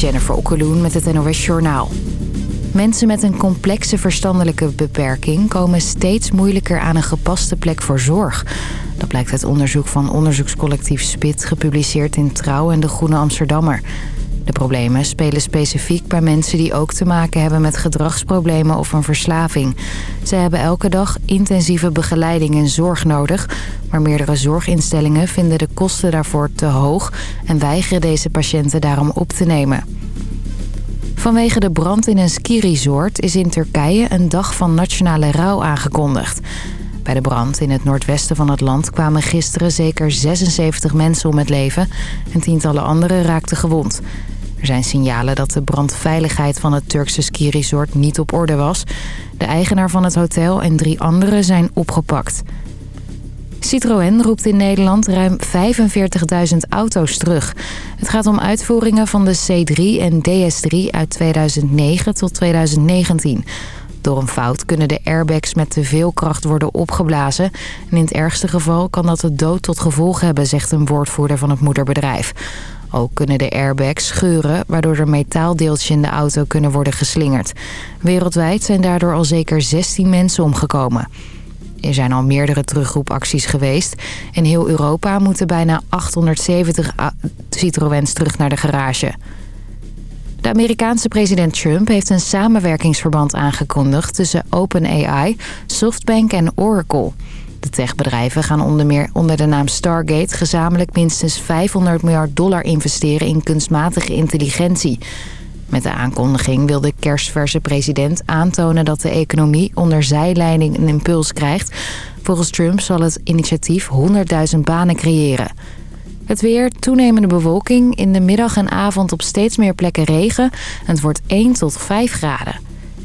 Jennifer Okkeloen met het NOS Journaal. Mensen met een complexe verstandelijke beperking... komen steeds moeilijker aan een gepaste plek voor zorg. Dat blijkt uit onderzoek van onderzoekscollectief SPIT... gepubliceerd in Trouw en De Groene Amsterdammer. De problemen spelen specifiek bij mensen die ook te maken hebben met gedragsproblemen of een verslaving. Ze hebben elke dag intensieve begeleiding en zorg nodig, maar meerdere zorginstellingen vinden de kosten daarvoor te hoog en weigeren deze patiënten daarom op te nemen. Vanwege de brand in een skiresort is in Turkije een dag van nationale rouw aangekondigd. Bij de brand in het noordwesten van het land kwamen gisteren zeker 76 mensen om het leven... en tientallen anderen raakten gewond. Er zijn signalen dat de brandveiligheid van het Turkse skiresort niet op orde was. De eigenaar van het hotel en drie anderen zijn opgepakt. Citroën roept in Nederland ruim 45.000 auto's terug. Het gaat om uitvoeringen van de C3 en DS3 uit 2009 tot 2019. Door een fout kunnen de airbags met te veel kracht worden opgeblazen. En in het ergste geval kan dat de dood tot gevolg hebben, zegt een woordvoerder van het moederbedrijf. Ook kunnen de airbags scheuren, waardoor er metaaldeeltjes in de auto kunnen worden geslingerd. Wereldwijd zijn daardoor al zeker 16 mensen omgekomen. Er zijn al meerdere terugroepacties geweest. In heel Europa moeten bijna 870 Citroëns terug naar de garage. De Amerikaanse president Trump heeft een samenwerkingsverband aangekondigd... tussen OpenAI, Softbank en Oracle... De techbedrijven gaan onder meer onder de naam Stargate gezamenlijk minstens 500 miljard dollar investeren in kunstmatige intelligentie. Met de aankondiging wil de kerstverse president aantonen dat de economie onder zijleiding een impuls krijgt. Volgens Trump zal het initiatief 100.000 banen creëren. Het weer, toenemende bewolking, in de middag en avond op steeds meer plekken regen. Het wordt 1 tot 5 graden.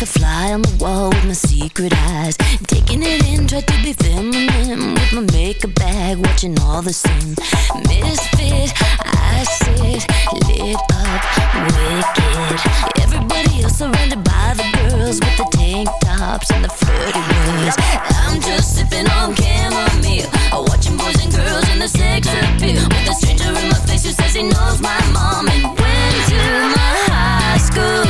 like a fly on the wall with my secret eyes. Taking it in, try to be feminine with my makeup bag, watching all the scenes. Misfit, I sit lit up, wicked. Everybody else surrounded by the girls with the tank tops and the flirty words. I'm just sipping on chamomile, watching boys and girls in the sex appeal. With a stranger in my face who says he knows my mom and went to my high school.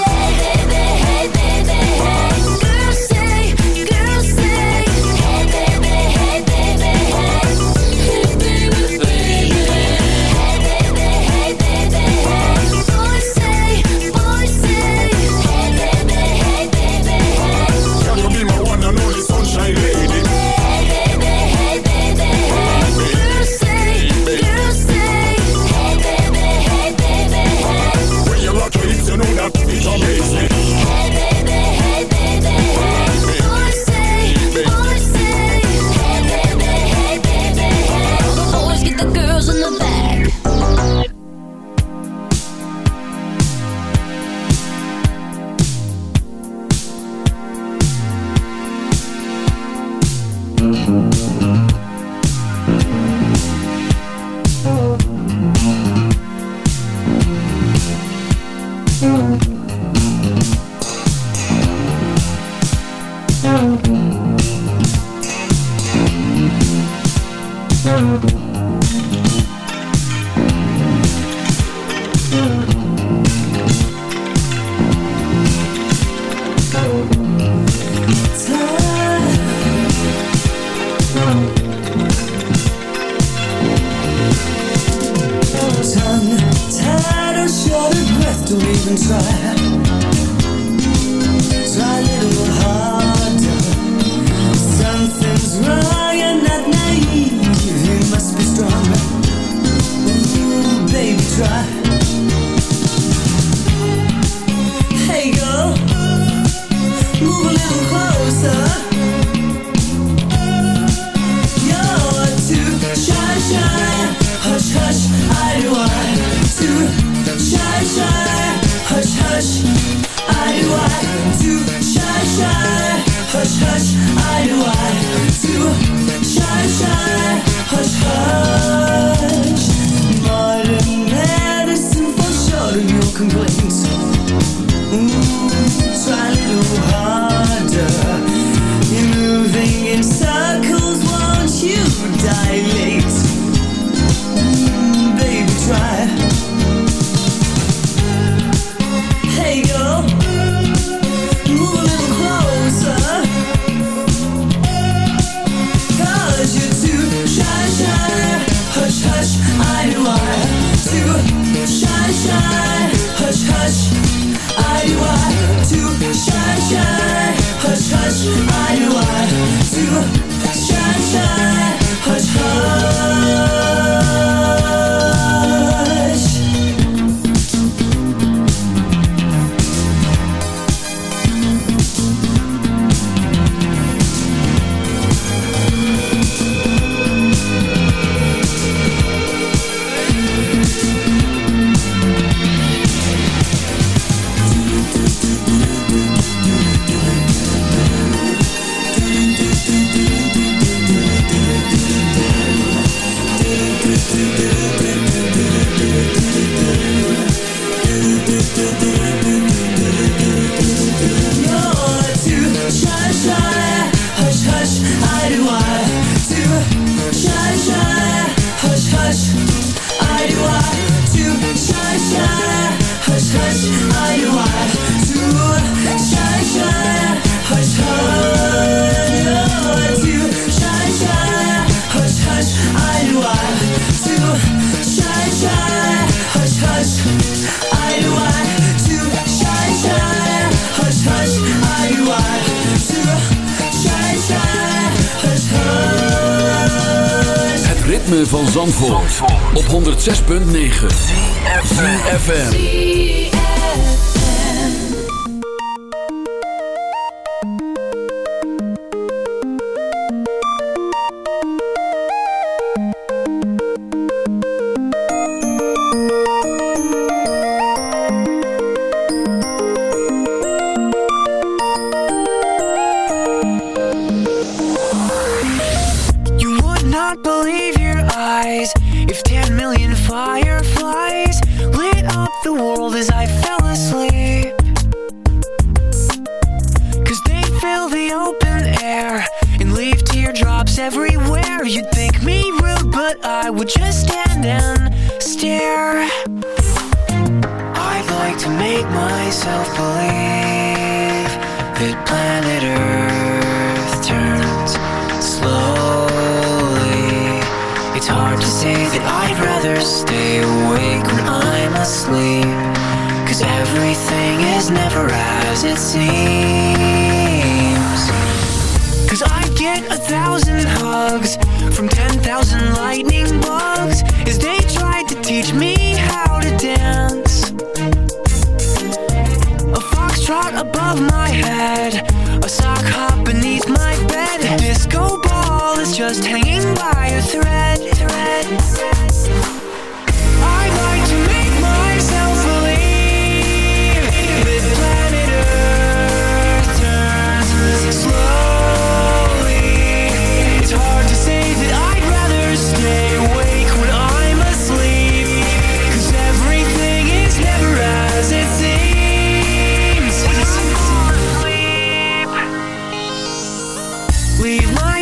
106.9 FM.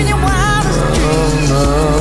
in your wildest dreams. Oh, no.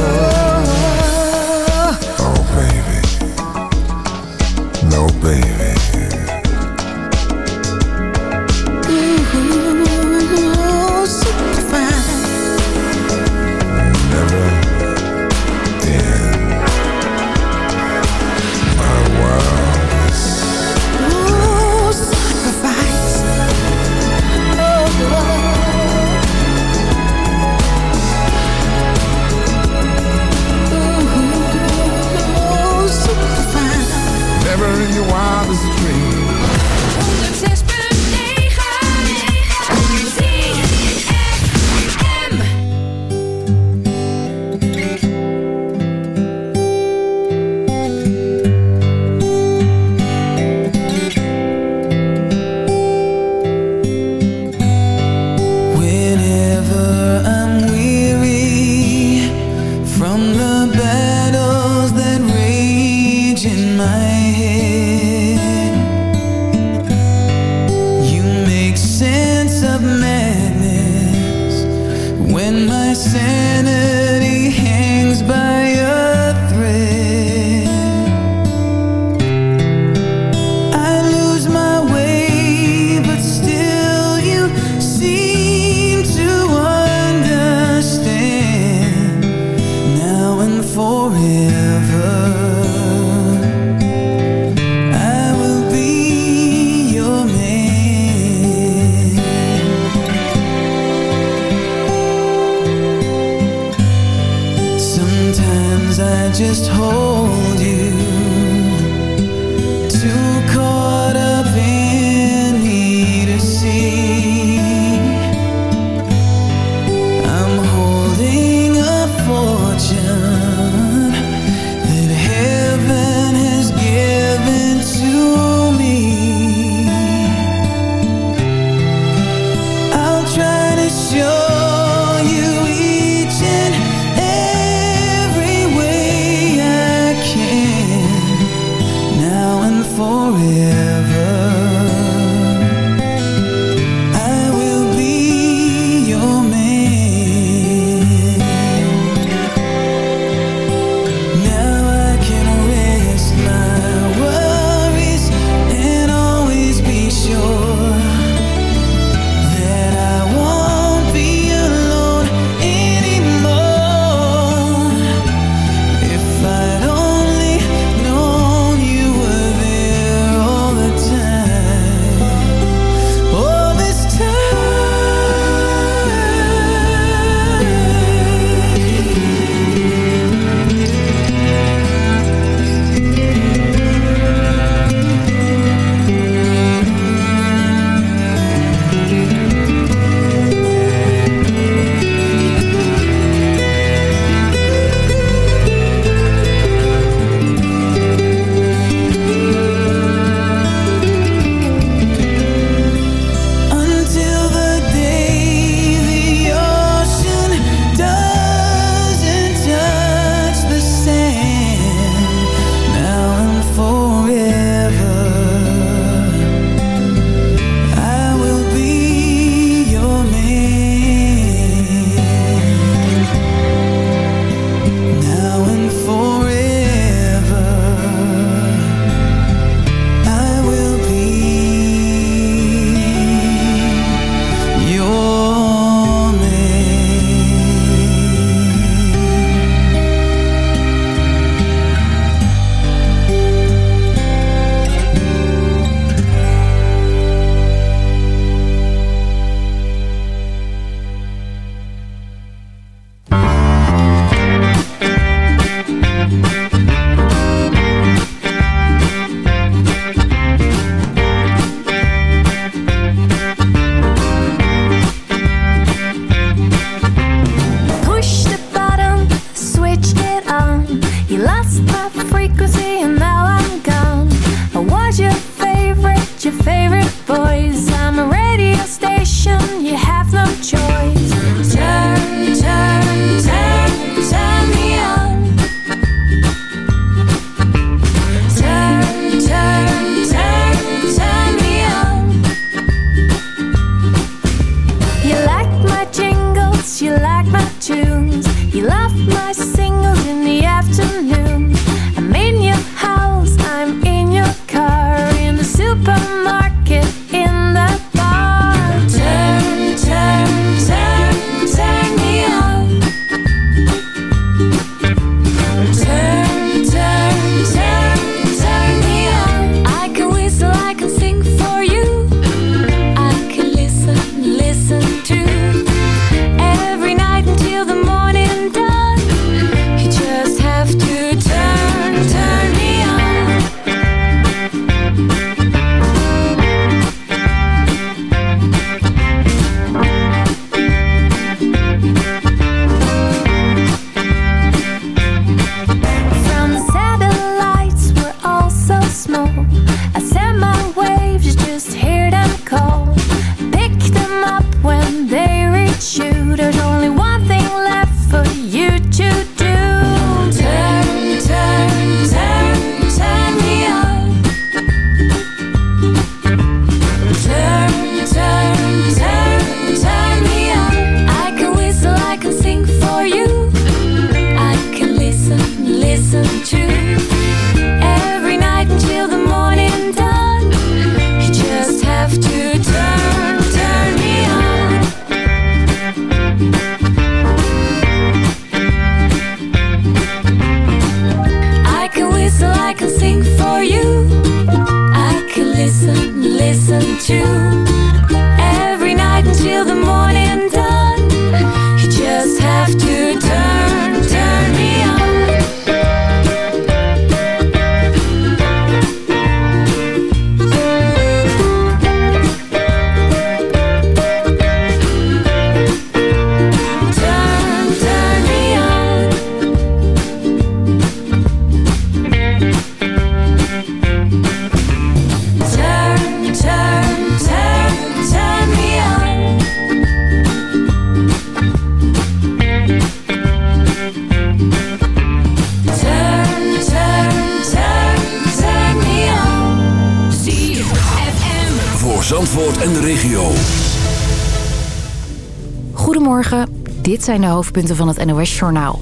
Zijn de hoofdpunten van het NOS-journaal.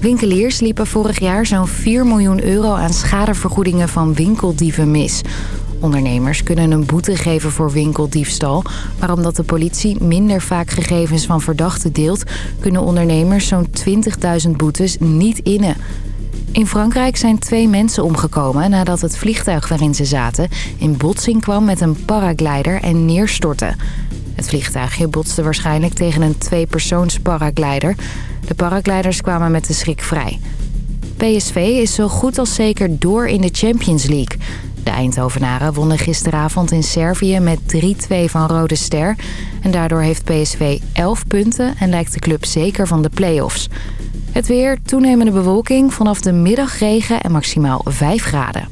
Winkeliers liepen vorig jaar zo'n 4 miljoen euro aan schadevergoedingen van winkeldieven mis. Ondernemers kunnen een boete geven voor winkeldiefstal... maar omdat de politie minder vaak gegevens van verdachten deelt... kunnen ondernemers zo'n 20.000 boetes niet innen. In Frankrijk zijn twee mensen omgekomen nadat het vliegtuig waarin ze zaten... in botsing kwam met een paraglider en neerstortte. Het vliegtuigje botste waarschijnlijk tegen een tweepersoons paraglider. De paragliders kwamen met de schrik vrij. PSV is zo goed als zeker door in de Champions League. De Eindhovenaren wonnen gisteravond in Servië met 3-2 van Rode Ster. En daardoor heeft PSV 11 punten en lijkt de club zeker van de play-offs. Het weer, toenemende bewolking, vanaf de middag regen en maximaal 5 graden.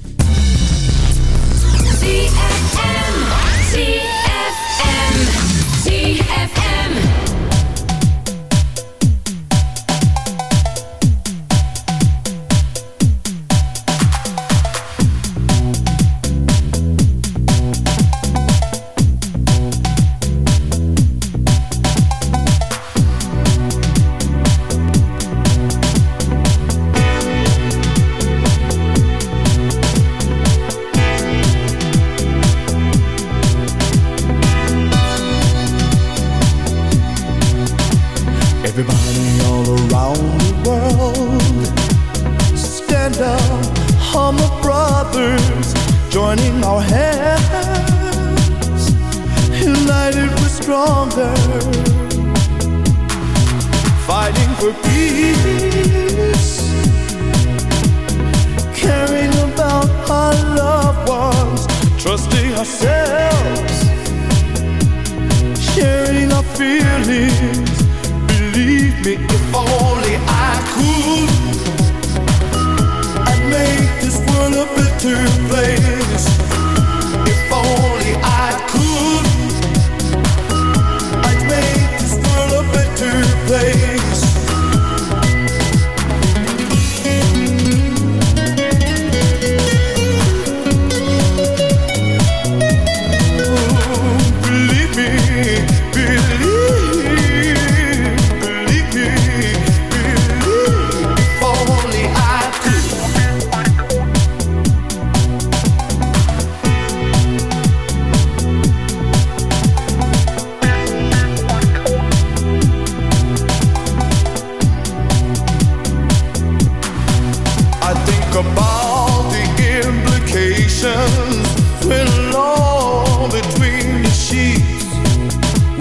Alone between the sheets,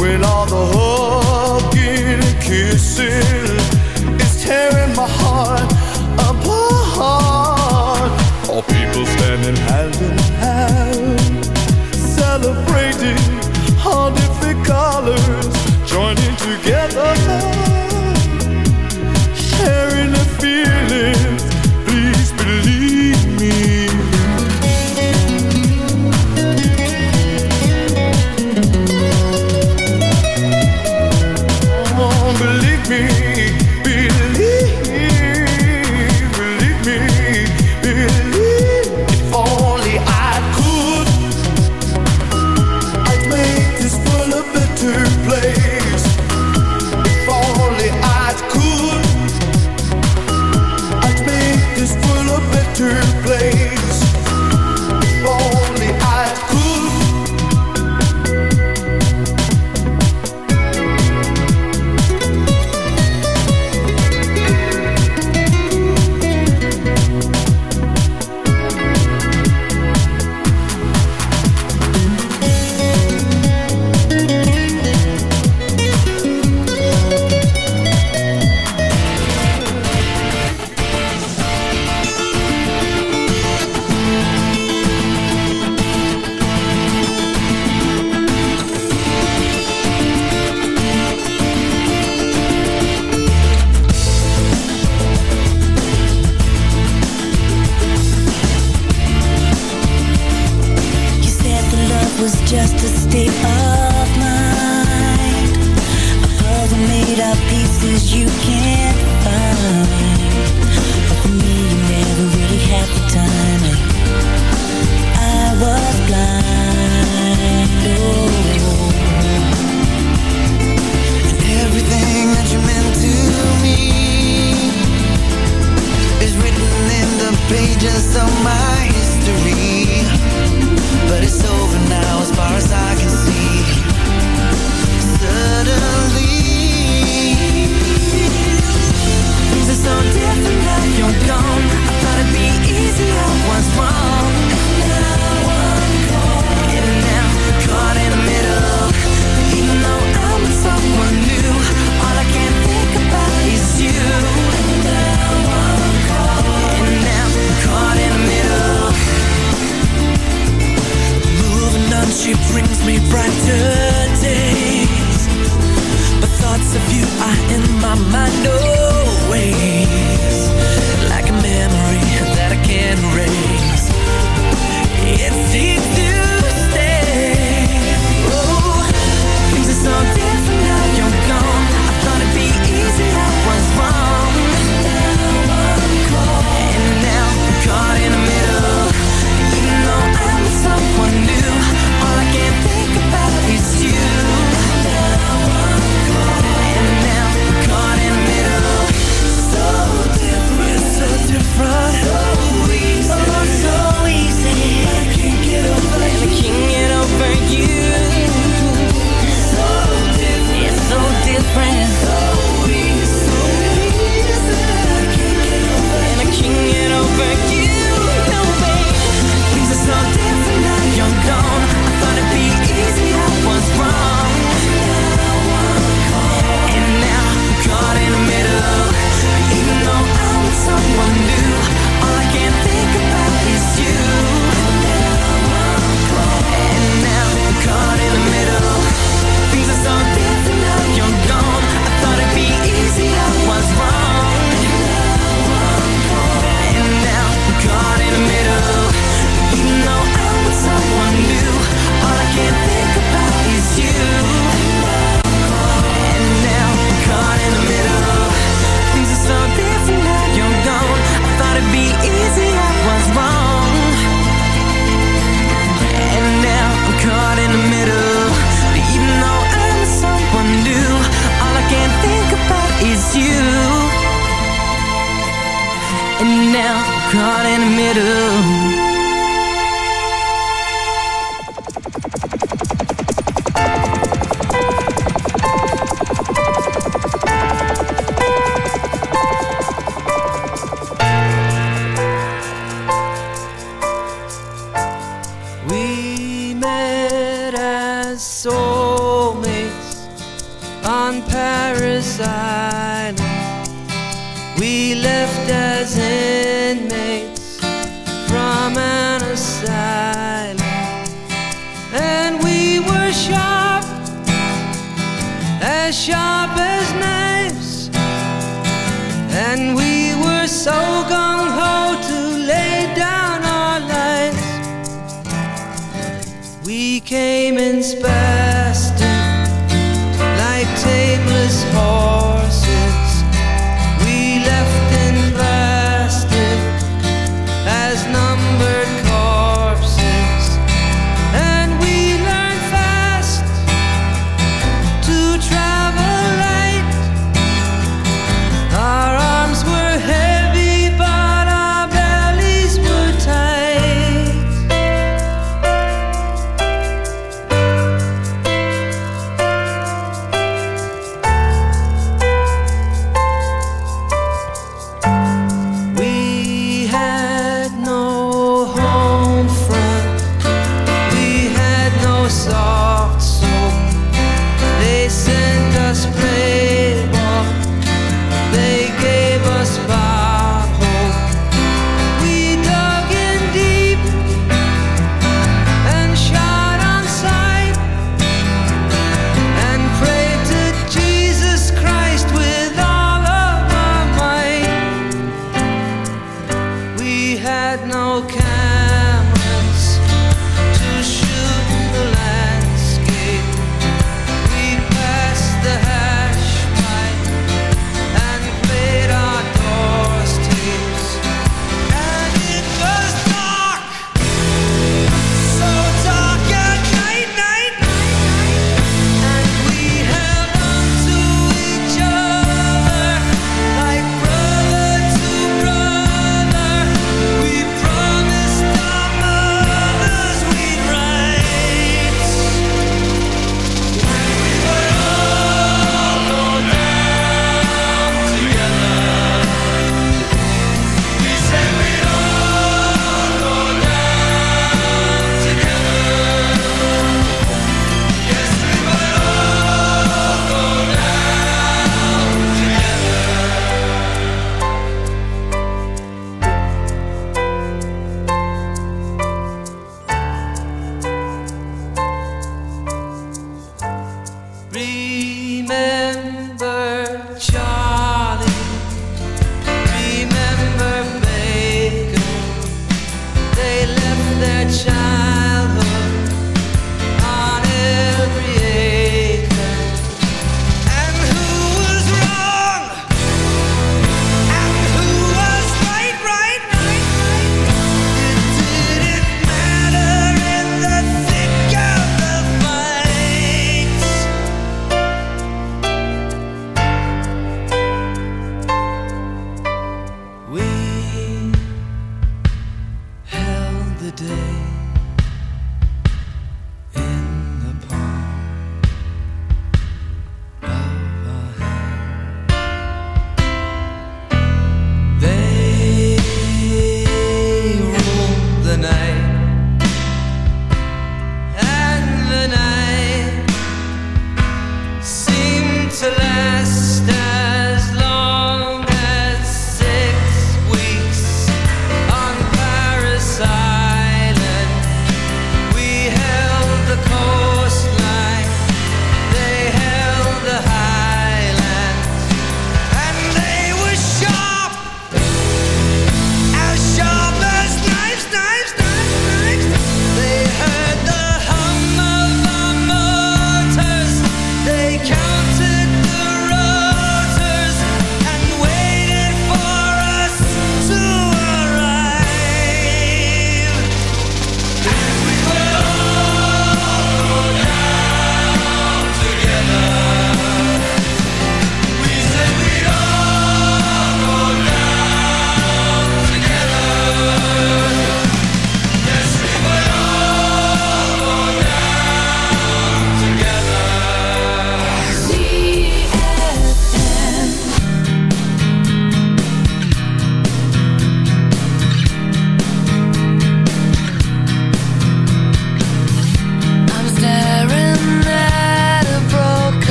when all the hugging kissing is tearing my heart apart. All people standing hand in hand, celebrating you can